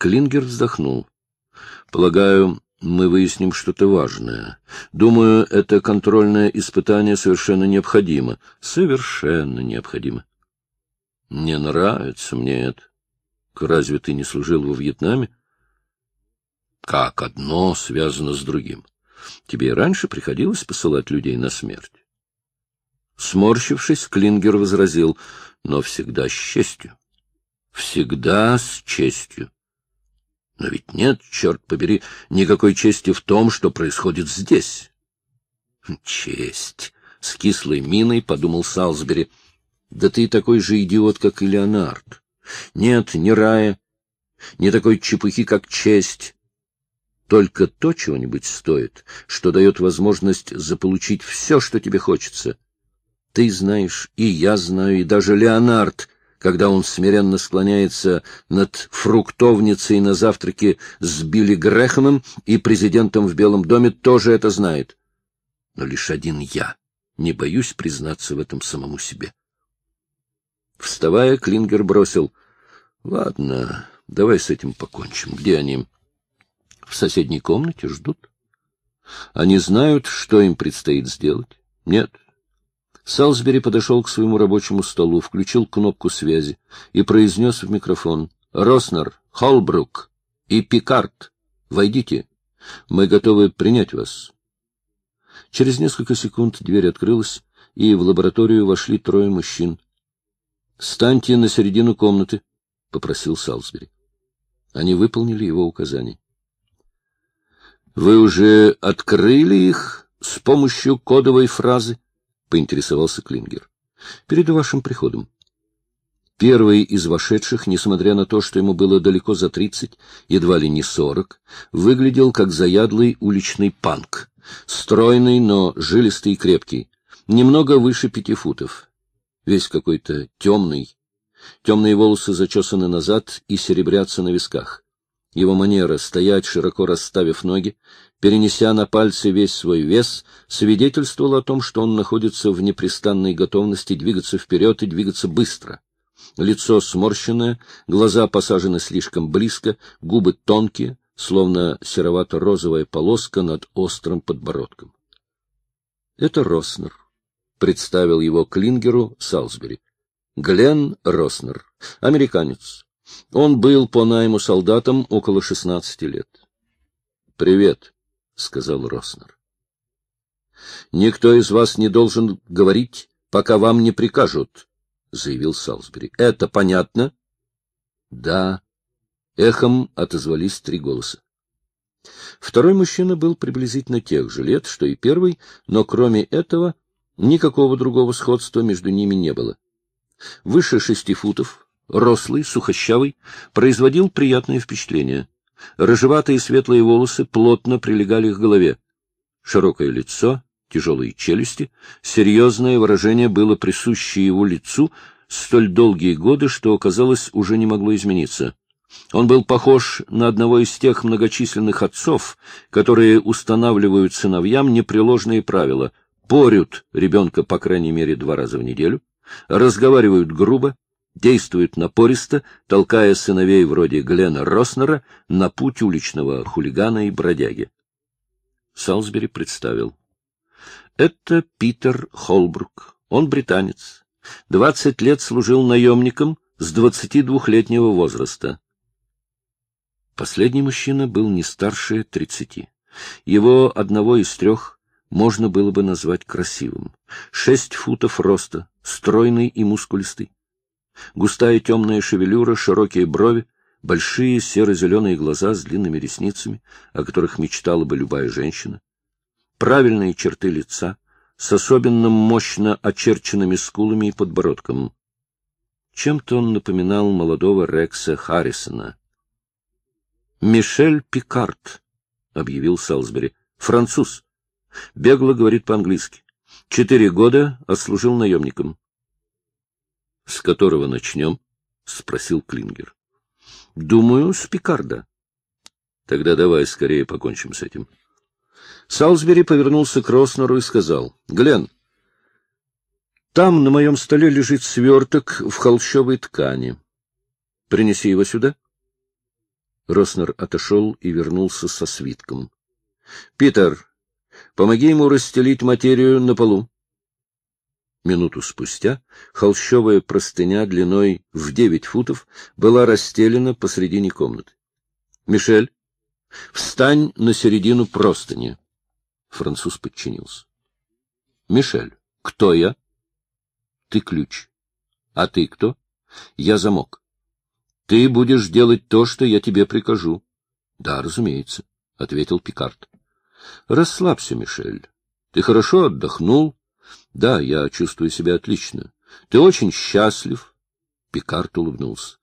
Клингер вздохнул. — Полагаю, мы выясним что-то важное. Думаю, это контрольное испытание совершенно необходимо. Совершенно необходимо. Не нравится мне это. Разве ты не служил во Вьетнаме? Как одно связано с другим. Тебе и раньше приходилось посылать людей на смерть. Сморщившись, Клингер возразил, но всегда с честью. Всегда с честью. Но ведь нет, черт побери, никакой чести в том, что происходит здесь. Честь! — с кислой миной подумал Салсбери. Да ты такой же идиот, как и Леонард. Нет, не рая, не такой чепухи, как честь. Только то чего-нибудь стоит, что дает возможность заполучить все, что тебе хочется. Ты знаешь, и я знаю, и даже Леонард, когда он смиренно склоняется над фруктовницей на завтраке с Билли Грэхэмом и президентом в Белом доме, тоже это знает. Но лишь один я не боюсь признаться в этом самому себе. Вставая, Клингер бросил. — Ладно, давай с этим покончим. Где они? — В соседней комнате ждут. — Они знают, что им предстоит сделать? — Нет. Салсбери подошел к своему рабочему столу, включил кнопку связи и произнес в микрофон. — Роснер, Холбрук и Пикард, войдите. Мы готовы принять вас. Через несколько секунд дверь открылась, и в лабораторию вошли трое мужчин. Станьте на середину комнаты, — попросил Салсбери. Они выполнили его указание. — Вы уже открыли их с помощью кодовой фразы? — поинтересовался Клингер. — Перед вашим приходом. Первый из вошедших, несмотря на то, что ему было далеко за тридцать, едва ли не сорок, выглядел как заядлый уличный панк, стройный, но жилистый и крепкий, немного выше пяти футов весь какой-то темный. Темные волосы зачесаны назад и серебрятся на висках. Его манера стоять, широко расставив ноги, перенеся на пальцы весь свой вес, свидетельствовала о том, что он находится в непрестанной готовности двигаться вперед и двигаться быстро. Лицо сморщенное, глаза посажены слишком близко, губы тонкие, словно серовато-розовая полоска над острым подбородком. Это Роснер представил его Клингеру Салсбери. Глен Роснер, американец. Он был по найму солдатом около шестнадцати лет. — Привет, — сказал Роснер. — Никто из вас не должен говорить, пока вам не прикажут, — заявил Салсбери. — Это понятно? — Да. Эхом отозвались три голоса. Второй мужчина был приблизительно тех же лет, что и первый, но кроме этого Никакого другого сходства между ними не было. Выше шести футов, рослый, сухощавый, производил приятное впечатление. Рыжеватые светлые волосы плотно прилегали к голове. Широкое лицо, тяжелые челюсти, серьезное выражение было присуще его лицу столь долгие годы, что, казалось, уже не могло измениться. Он был похож на одного из тех многочисленных отцов, которые устанавливают сыновьям непреложные правила — порют ребенка по крайней мере два раза в неделю, разговаривают грубо, действуют напористо, толкая сыновей вроде Глена Роснера на путь уличного хулигана и бродяги. Салсбери представил. Это Питер Холбрук. Он британец. Двадцать лет служил наемником с двадцати двухлетнего возраста. Последний мужчина был не старше тридцати. Его одного из трех можно было бы назвать красивым. Шесть футов роста, стройный и мускулистый. Густая темная шевелюра, широкие брови, большие серо-зеленые глаза с длинными ресницами, о которых мечтала бы любая женщина. Правильные черты лица, с особенно мощно очерченными скулами и подбородком. Чем-то он напоминал молодого Рекса Харрисона. «Мишель Пикард», — объявил Салсбери, — «француз, Бегло говорит по-английски. Четыре года отслужил наемником. — С которого начнем? — спросил Клингер. — Думаю, с Пикарда. — Тогда давай скорее покончим с этим. Салсбери повернулся к Роснеру и сказал. — Глен, там на моем столе лежит сверток в холщовой ткани. Принеси его сюда. Роснер отошел и вернулся со свитком. — Питер, помоги ему расстелить материю на полу. Минуту спустя холщовая простыня длиной в девять футов была расстелена посредине комнаты. — Мишель, встань на середину простыни. Француз подчинился. — Мишель, кто я? — Ты ключ. — А ты кто? — Я замок. — Ты будешь делать то, что я тебе прикажу. — Да, разумеется, — ответил Пикард. — Расслабься, Мишель. Ты хорошо отдохнул, да, я чувствую себя отлично. Ты очень счастлив. Пикард улыбнулся.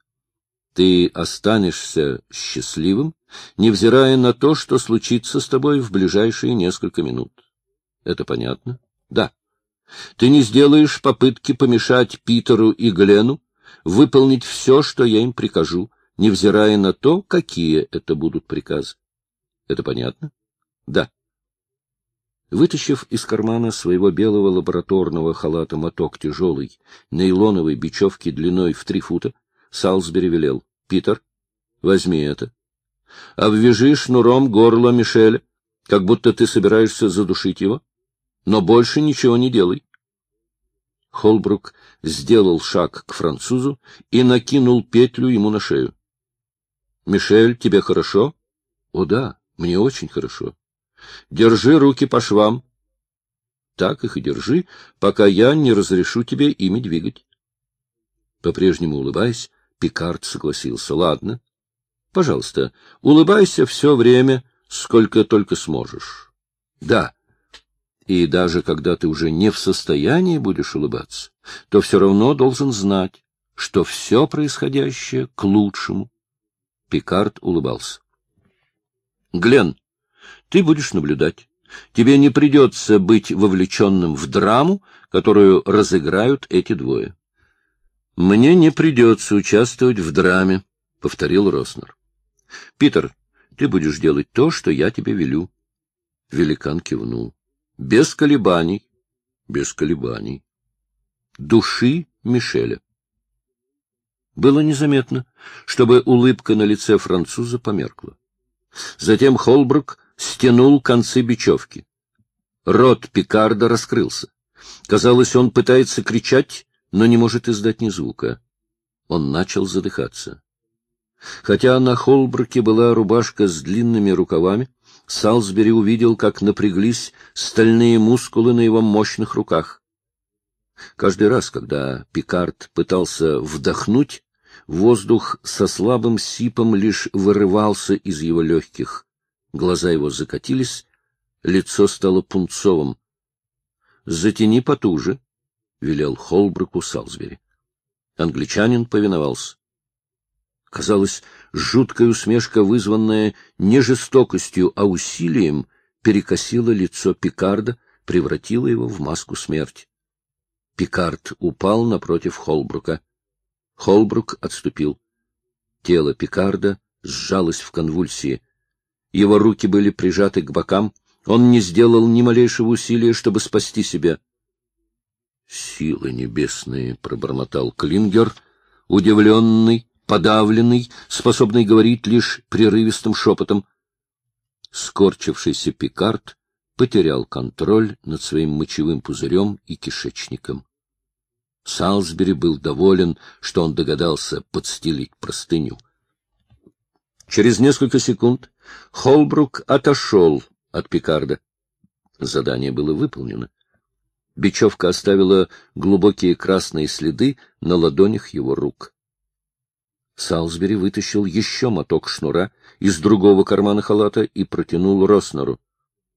Ты останешься счастливым, невзирая на то, что случится с тобой в ближайшие несколько минут. Это понятно? Да. Ты не сделаешь попытки помешать Питеру и Глену выполнить все, что я им прикажу, невзирая на то, какие это будут приказы. Это понятно? Да. Вытащив из кармана своего белого лабораторного халата моток тяжелой нейлоновой бечевки длиной в три фута, Салсбери велел. — Питер, возьми это. Обвяжи шнуром горло Мишеля, как будто ты собираешься задушить его, но больше ничего не делай. Холбрук сделал шаг к французу и накинул петлю ему на шею. — Мишель, тебе хорошо? — О да, мне очень хорошо. Держи руки по швам. Так их и держи, пока я не разрешу тебе ими двигать. По-прежнему улыбаясь, Пикард согласился. — Ладно. Пожалуйста, улыбайся все время, сколько только сможешь. — Да. И даже когда ты уже не в состоянии будешь улыбаться, то все равно должен знать, что все происходящее к лучшему. Пикард улыбался. — Глен, ты будешь наблюдать. Тебе не придется быть вовлеченным в драму, которую разыграют эти двое. — Мне не придется участвовать в драме, — повторил Роснер. — Питер, ты будешь делать то, что я тебе велю. Великан кивнул. — Без колебаний. — Без колебаний. — Души Мишеля. Было незаметно, чтобы улыбка на лице француза померкла. Затем Холбрук стянул концы бечевки. Рот Пикарда раскрылся. Казалось, он пытается кричать, но не может издать ни звука. Он начал задыхаться. Хотя на Холбруке была рубашка с длинными рукавами, Салсбери увидел, как напряглись стальные мускулы на его мощных руках. Каждый раз, когда Пикард пытался вдохнуть, воздух со слабым сипом лишь вырывался из его легких. Глаза его закатились, лицо стало пунцовым. — Затяни потуже, — велел Холбруку Салсбери. Англичанин повиновался. Казалось, жуткая усмешка, вызванная не жестокостью, а усилием, перекосила лицо Пикарда, превратила его в маску смерти. Пикард упал напротив Холбрука. Холбрук отступил. Тело Пикарда сжалось в конвульсии. Его руки были прижаты к бокам. Он не сделал ни малейшего усилия, чтобы спасти себя. — Силы небесные! — пробормотал Клингер, удивленный, подавленный, способный говорить лишь прерывистым шепотом. Скорчившийся Пикард потерял контроль над своим мочевым пузырем и кишечником. Салсбери был доволен, что он догадался подстелить простыню. Через несколько секунд Холбрук отошел от Пикарда. Задание было выполнено. Бечевка оставила глубокие красные следы на ладонях его рук. Салсбери вытащил еще моток шнура из другого кармана халата и протянул Роснеру.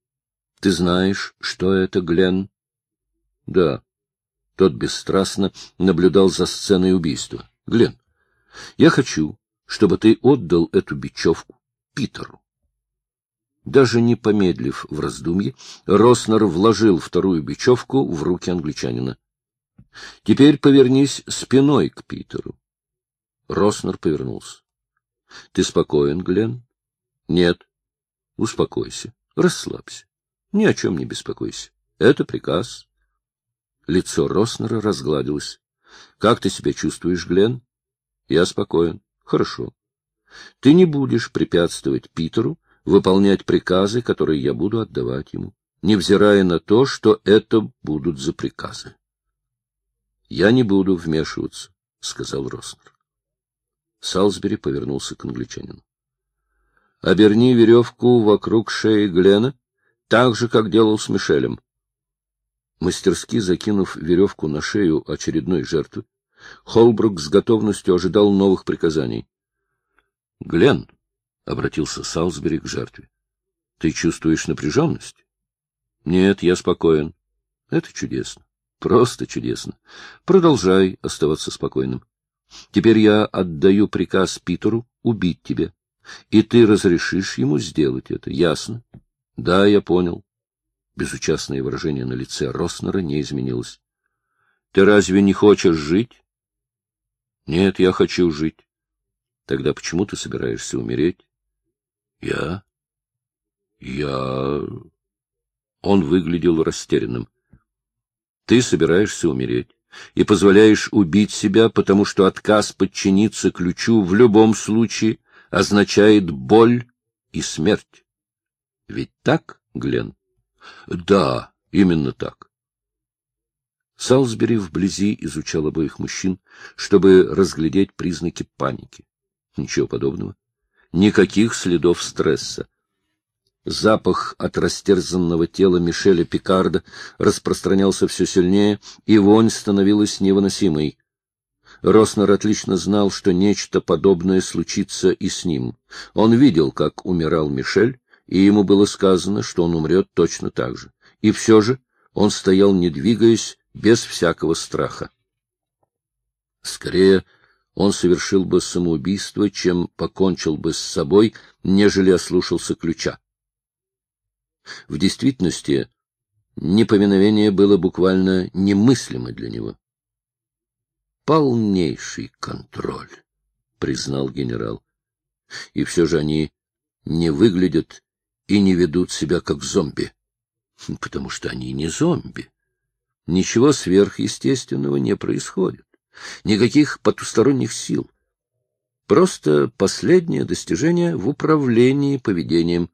— Ты знаешь, что это, Глен? — Да. Тот бесстрастно наблюдал за сценой убийства. — Глен, я хочу, чтобы ты отдал эту бечевку Питеру. Даже не помедлив в раздумье, Роснер вложил вторую бечевку в руки англичанина. — Теперь повернись спиной к Питеру. Роснер повернулся. — Ты спокоен, Глен? — Нет. — Успокойся, расслабься. Ни о чем не беспокойся. Это приказ. Лицо Роснера разгладилось. — Как ты себя чувствуешь, Глен? — Я спокоен. — Хорошо. Ты не будешь препятствовать Питеру выполнять приказы, которые я буду отдавать ему, невзирая на то, что это будут за приказы. — Я не буду вмешиваться, — сказал Роснер. Салсбери повернулся к англичанину. — Оберни веревку вокруг шеи Глена, так же, как делал с Мишелем. Мастерски закинув веревку на шею очередной жертвы, Холбрук с готовностью ожидал новых приказаний. — Глен, — обратился Салсбери к жертве, — ты чувствуешь напряженность? — Нет, я спокоен. — Это чудесно. Просто чудесно. Продолжай оставаться спокойным. Теперь я отдаю приказ Питеру убить тебя, и ты разрешишь ему сделать это. Ясно? — Да, я понял. Безучастное выражение на лице Роснера не изменилось. — Ты разве не хочешь жить? — Нет, я хочу жить. — Тогда почему ты собираешься умереть? — Я? — Я... Он выглядел растерянным. — Ты собираешься умереть и позволяешь убить себя, потому что отказ подчиниться ключу в любом случае означает боль и смерть. Ведь так, Глен? Да, именно так. Салсбери вблизи изучал обоих мужчин, чтобы разглядеть признаки паники. Ничего подобного. Никаких следов стресса. Запах от растерзанного тела Мишеля Пикарда распространялся все сильнее, и вонь становилась невыносимой. Роснер отлично знал, что нечто подобное случится и с ним. Он видел, как умирал Мишель, и ему было сказано, что он умрет точно так же. И все же он стоял, не двигаясь, без всякого страха. Скорее, он совершил бы самоубийство, чем покончил бы с собой, нежели ослушался ключа. В действительности, неповиновение было буквально немыслимо для него. «Полнейший контроль», — признал генерал. «И все же они не выглядят и не ведут себя как зомби. Потому что они не зомби. Ничего сверхъестественного не происходит. Никаких потусторонних сил. Просто последнее достижение в управлении поведением.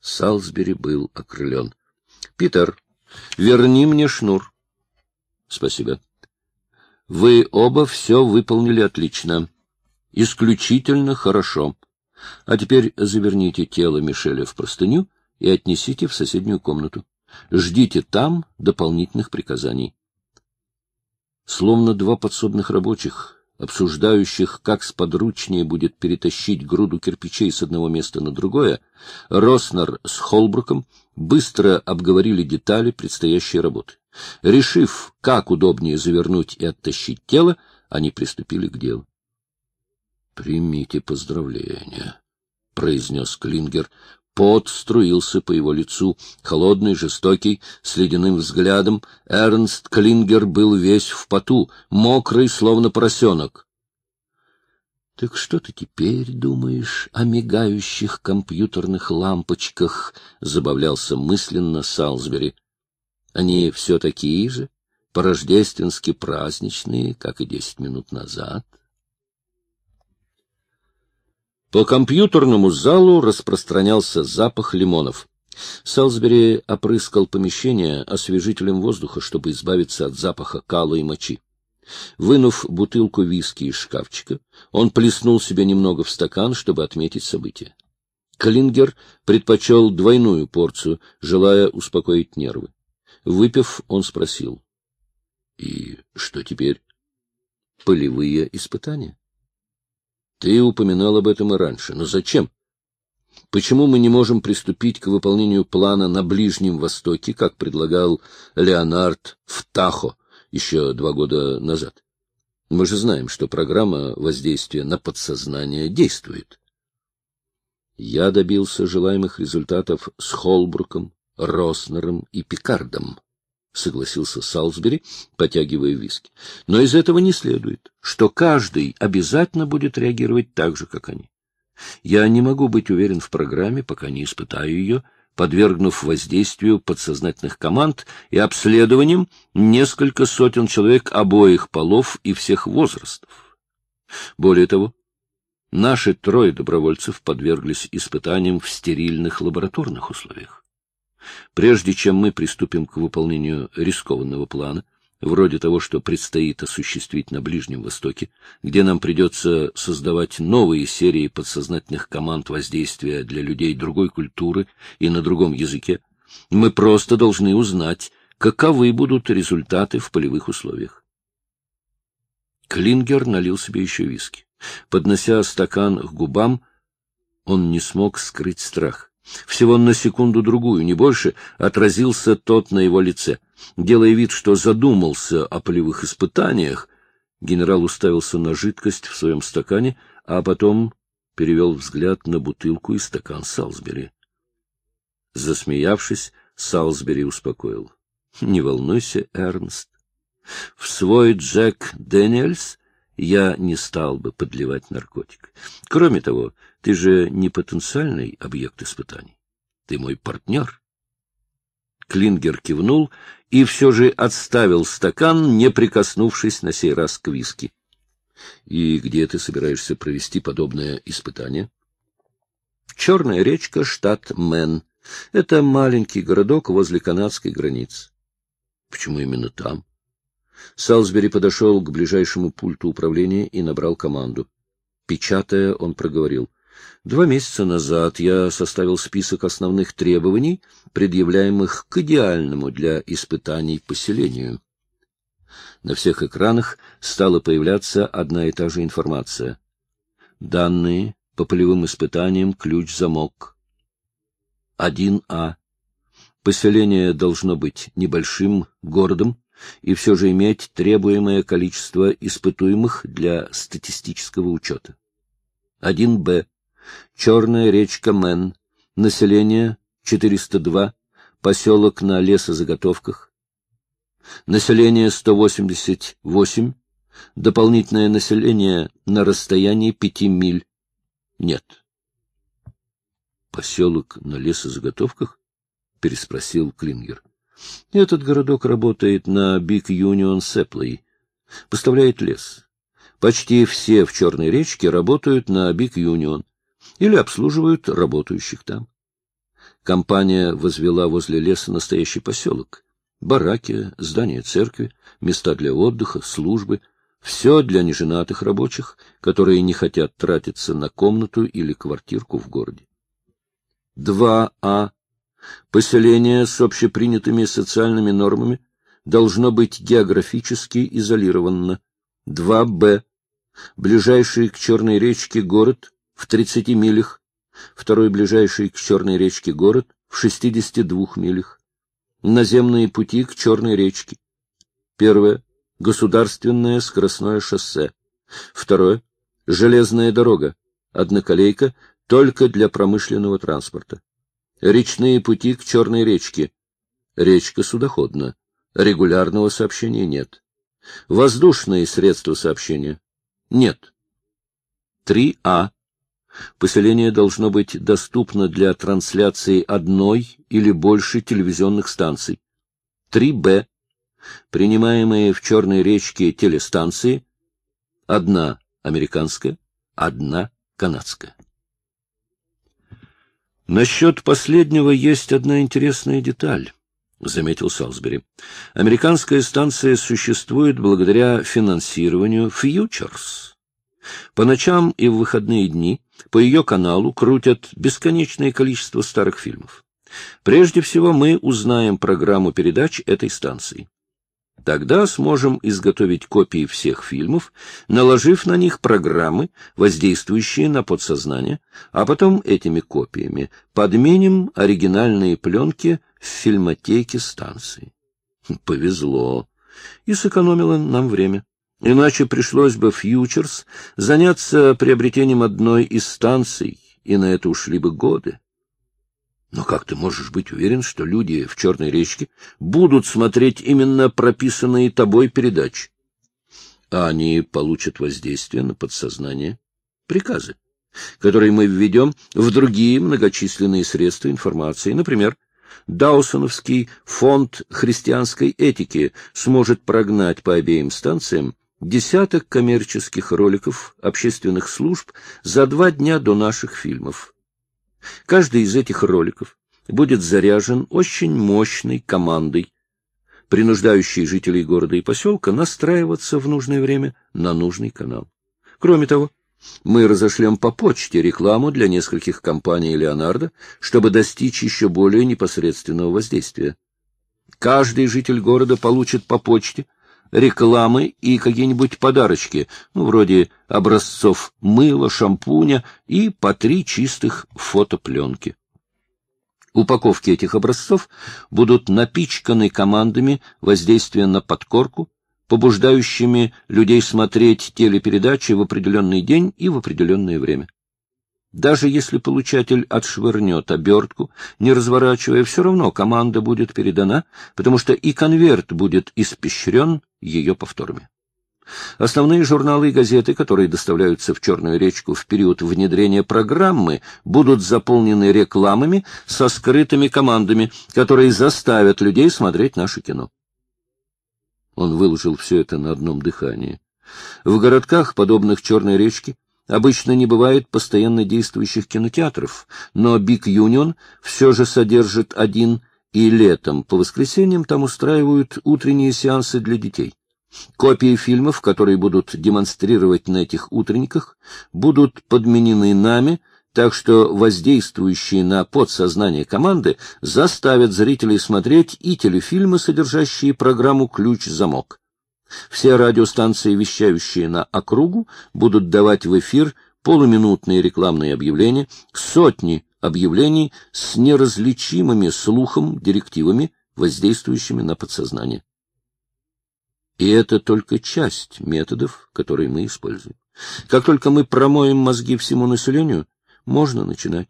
Салсбери был окрылен. — Питер, верни мне шнур. — Спасибо. — Вы оба все выполнили отлично. Исключительно хорошо. А теперь заверните тело Мишеля в простыню и отнесите в соседнюю комнату. Ждите там дополнительных приказаний. Словно два подсобных рабочих, обсуждающих, как сподручнее будет перетащить груду кирпичей с одного места на другое, Роснер с Холбруком быстро обговорили детали предстоящей работы. Решив, как удобнее завернуть и оттащить тело, они приступили к делу. — Примите поздравления, — произнес Клингер. Пот струился по его лицу, холодный, жестокий, с ледяным взглядом. Эрнст Клингер был весь в поту, мокрый, словно поросенок. — Так что ты теперь думаешь о мигающих компьютерных лампочках? — забавлялся мысленно Салсбери. — Они все такие же, по-рождественски праздничные, как и десять минут назад. — по компьютерному залу распространялся запах лимонов. Салсбери опрыскал помещение освежителем воздуха, чтобы избавиться от запаха кала и мочи. Вынув бутылку виски из шкафчика, он плеснул себе немного в стакан, чтобы отметить событие. Клингер предпочел двойную порцию, желая успокоить нервы. Выпив, он спросил. — И что теперь? — Полевые испытания. Ты упоминал об этом и раньше. Но зачем? Почему мы не можем приступить к выполнению плана на Ближнем Востоке, как предлагал Леонард в Тахо еще два года назад? Мы же знаем, что программа воздействия на подсознание действует. Я добился желаемых результатов с Холбруком, Роснером и Пикардом. — согласился Салсбери, потягивая виски. — Но из этого не следует, что каждый обязательно будет реагировать так же, как они. Я не могу быть уверен в программе, пока не испытаю ее, подвергнув воздействию подсознательных команд и обследованием несколько сотен человек обоих полов и всех возрастов. Более того, Наши трое добровольцев подверглись испытаниям в стерильных лабораторных условиях. Прежде чем мы приступим к выполнению рискованного плана, вроде того, что предстоит осуществить на Ближнем Востоке, где нам придется создавать новые серии подсознательных команд воздействия для людей другой культуры и на другом языке, мы просто должны узнать, каковы будут результаты в полевых условиях. Клингер налил себе еще виски. Поднося стакан к губам, он не смог скрыть страх. Всего на секунду-другую, не больше, отразился тот на его лице. Делая вид, что задумался о полевых испытаниях, генерал уставился на жидкость в своем стакане, а потом перевел взгляд на бутылку и стакан Салсбери. Засмеявшись, Салсбери успокоил. — Не волнуйся, Эрнст. В свой Джек Дэниельс я не стал бы подливать наркотик. Кроме того, ты же не потенциальный объект испытаний. Ты мой партнер. Клингер кивнул и все же отставил стакан, не прикоснувшись на сей раз к виски. — И где ты собираешься провести подобное испытание? — Черная речка, штат Мэн. Это маленький городок возле канадской границы. — Почему именно там? Салсбери подошел к ближайшему пульту управления и набрал команду. Печатая, он проговорил. Два месяца назад я составил список основных требований, предъявляемых к идеальному для испытаний поселению. На всех экранах стала появляться одна и та же информация. Данные по полевым испытаниям ключ-замок. 1А. Поселение должно быть небольшим городом, и все же иметь требуемое количество испытуемых для статистического учета. 1Б. Черная речка Мэн. Население 402. Поселок на лесозаготовках. Население 188. Дополнительное население на расстоянии 5 миль. Нет. Поселок на лесозаготовках? переспросил Клингер. Этот городок работает на Big Union Supply, поставляет лес. Почти все в Черной речке работают на Big Union или обслуживают работающих там. Компания возвела возле леса настоящий поселок. Бараки, здания церкви, места для отдыха, службы — все для неженатых рабочих, которые не хотят тратиться на комнату или квартирку в городе. 2А Поселение с общепринятыми социальными нормами должно быть географически изолировано. 2Б. Ближайший к Черной речке город в 30 милях. Второй ближайший к Черной речке город в 62 милях. Наземные пути к Черной речке. Первое. Государственное скоростное шоссе. Второе. Железная дорога. Одноколейка только для промышленного транспорта. Речные пути к Черной речке. Речка судоходна. Регулярного сообщения нет. Воздушные средства сообщения. Нет. 3А. Поселение должно быть доступно для трансляции одной или больше телевизионных станций. 3Б. Принимаемые в Черной речке телестанции. Одна американская, одна канадская. Насчет последнего есть одна интересная деталь, — заметил Салсбери. Американская станция существует благодаря финансированию «Фьючерс». По ночам и в выходные дни по ее каналу крутят бесконечное количество старых фильмов. Прежде всего мы узнаем программу передач этой станции. Тогда сможем изготовить копии всех фильмов, наложив на них программы, воздействующие на подсознание, а потом этими копиями подменим оригинальные пленки в фильмотеке станции. Повезло. И сэкономило нам время. Иначе пришлось бы фьючерс заняться приобретением одной из станций, и на это ушли бы годы. Но как ты можешь быть уверен, что люди в Черной речке будут смотреть именно прописанные тобой передачи? А они получат воздействие на подсознание, приказы, которые мы введем в другие многочисленные средства информации. Например, Даусоновский фонд христианской этики сможет прогнать по обеим станциям десяток коммерческих роликов общественных служб за два дня до наших фильмов. Каждый из этих роликов будет заряжен очень мощной командой, принуждающей жителей города и поселка настраиваться в нужное время на нужный канал. Кроме того, мы разошлем по почте рекламу для нескольких компаний Леонардо, чтобы достичь еще более непосредственного воздействия. Каждый житель города получит по почте рекламы и какие-нибудь подарочки, ну, вроде образцов мыла, шампуня и по три чистых фотопленки. Упаковки этих образцов будут напичканы командами воздействия на подкорку, побуждающими людей смотреть телепередачи в определенный день и в определенное время. Даже если получатель отшвырнет обертку, не разворачивая, все равно команда будет передана, потому что и конверт будет испещрен ее повторами. Основные журналы и газеты, которые доставляются в Черную речку в период внедрения программы, будут заполнены рекламами со скрытыми командами, которые заставят людей смотреть наше кино. Он выложил все это на одном дыхании. В городках, подобных Черной речке, обычно не бывает постоянно действующих кинотеатров, но Биг Юнион все же содержит один, и летом по воскресеньям там устраивают утренние сеансы для детей. Копии фильмов, которые будут демонстрировать на этих утренниках, будут подменены нами — так что воздействующие на подсознание команды заставят зрителей смотреть и телефильмы, содержащие программу «Ключ-замок». Все радиостанции, вещающие на округу, будут давать в эфир полуминутные рекламные объявления, сотни объявлений с неразличимыми слухом директивами, воздействующими на подсознание. И это только часть методов, которые мы используем. Как только мы промоем мозги всему населению, можно начинать.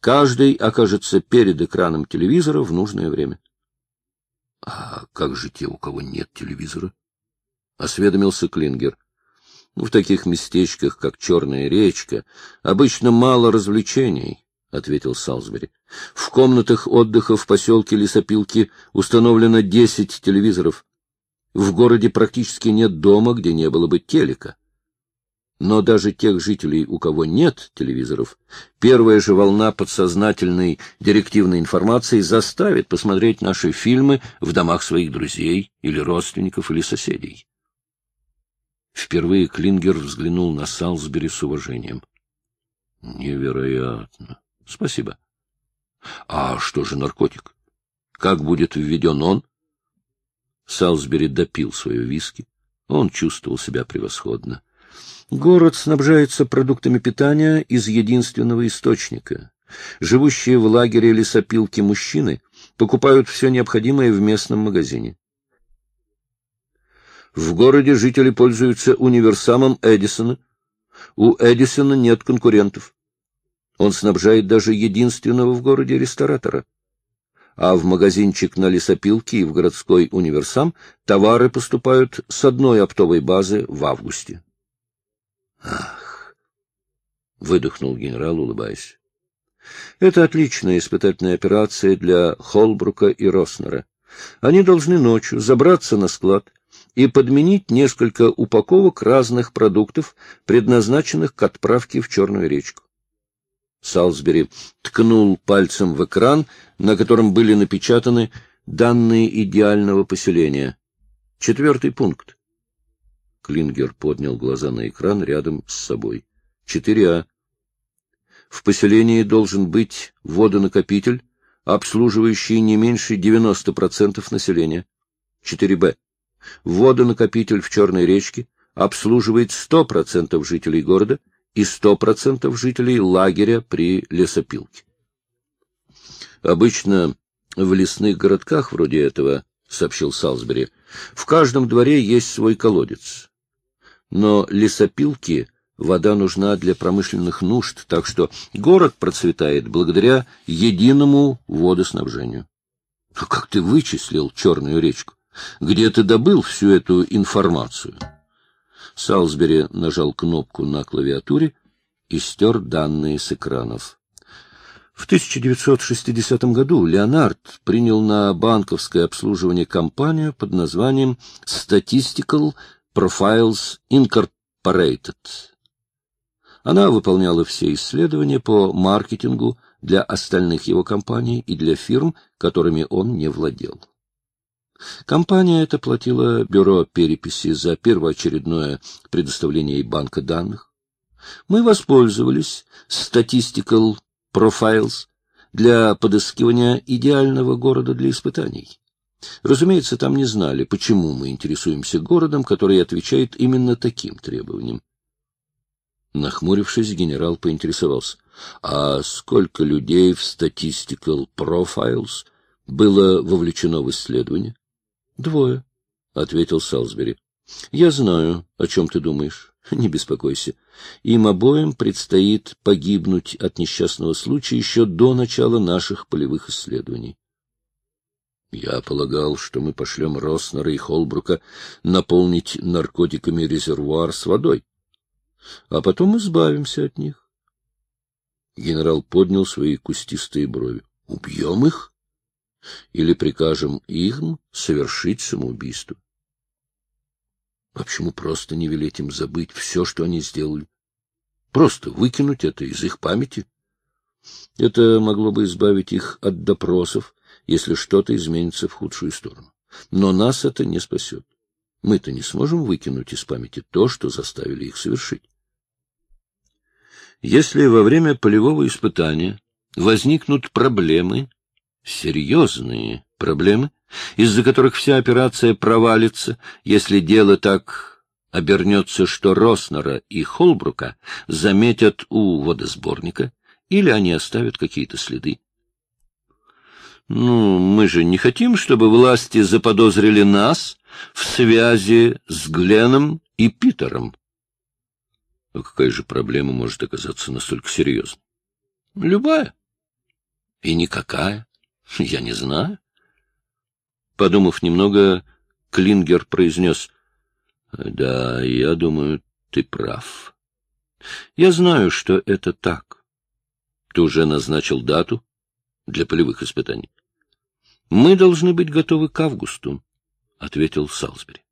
Каждый окажется перед экраном телевизора в нужное время. — А как же те, у кого нет телевизора? — осведомился Клингер. — В таких местечках, как Черная речка, обычно мало развлечений, — ответил Салсбери. — В комнатах отдыха в поселке Лесопилки установлено десять телевизоров. В городе практически нет дома, где не было бы телека. Но даже тех жителей, у кого нет телевизоров, первая же волна подсознательной директивной информации заставит посмотреть наши фильмы в домах своих друзей или родственников или соседей. Впервые Клингер взглянул на Салсбери с уважением. — Невероятно. Спасибо. — А что же наркотик? Как будет введен он? Салсбери допил свою виски. Он чувствовал себя превосходно. Город снабжается продуктами питания из единственного источника. Живущие в лагере лесопилки мужчины покупают все необходимое в местном магазине. В городе жители пользуются универсамом Эдисона. У Эдисона нет конкурентов. Он снабжает даже единственного в городе ресторатора. А в магазинчик на лесопилке и в городской универсам товары поступают с одной оптовой базы в августе. Ах! — выдохнул генерал, улыбаясь. — Это отличная испытательная операция для Холбрука и Роснера. Они должны ночью забраться на склад и подменить несколько упаковок разных продуктов, предназначенных к отправке в Черную речку. Салсбери ткнул пальцем в экран, на котором были напечатаны данные идеального поселения. Четвертый пункт. Клингер поднял глаза на экран рядом с собой. 4А. В поселении должен быть водонакопитель, обслуживающий не меньше 90% населения. 4Б. Водонакопитель в Черной речке обслуживает 100% жителей города и 100% жителей лагеря при лесопилке. Обычно в лесных городках вроде этого, — сообщил Салсбери, — в каждом дворе есть свой колодец но лесопилке вода нужна для промышленных нужд, так что город процветает благодаря единому водоснабжению. А как ты вычислил Черную речку? Где ты добыл всю эту информацию? Салсбери нажал кнопку на клавиатуре и стер данные с экранов. В 1960 году Леонард принял на банковское обслуживание компанию под названием Statistical Profiles Incorporated. Она выполняла все исследования по маркетингу для остальных его компаний и для фирм, которыми он не владел. Компания эта платила бюро переписи за первоочередное предоставление банка данных. Мы воспользовались Statistical Profiles для подыскивания идеального города для испытаний. Разумеется, там не знали, почему мы интересуемся городом, который отвечает именно таким требованиям. Нахмурившись, генерал поинтересовался, а сколько людей в Statistical Profiles было вовлечено в исследование? — Двое, — ответил Салсбери. — Я знаю, о чем ты думаешь. Не беспокойся. Им обоим предстоит погибнуть от несчастного случая еще до начала наших полевых исследований. Я полагал, что мы пошлем Роснера и Холбрука наполнить наркотиками резервуар с водой, а потом избавимся от них. Генерал поднял свои кустистые брови. — Убьем их? Или прикажем им совершить самоубийство. А почему просто не велеть им забыть все, что они сделали? Просто выкинуть это из их памяти? Это могло бы избавить их от допросов, если что-то изменится в худшую сторону. Но нас это не спасет. Мы-то не сможем выкинуть из памяти то, что заставили их совершить. Если во время полевого испытания возникнут проблемы, серьезные проблемы, из-за которых вся операция провалится, если дело так обернется, что Роснера и Холбрука заметят у водосборника, или они оставят какие-то следы. Ну, мы же не хотим, чтобы власти заподозрили нас в связи с Гленом и Питером. А какая же проблема может оказаться настолько серьезной? Любая. И никакая. — Я не знаю. Подумав немного, Клингер произнес. — Да, я думаю, ты прав. Я знаю, что это так. Ты уже назначил дату для полевых испытаний. — Мы должны быть готовы к августу, — ответил Салсбери.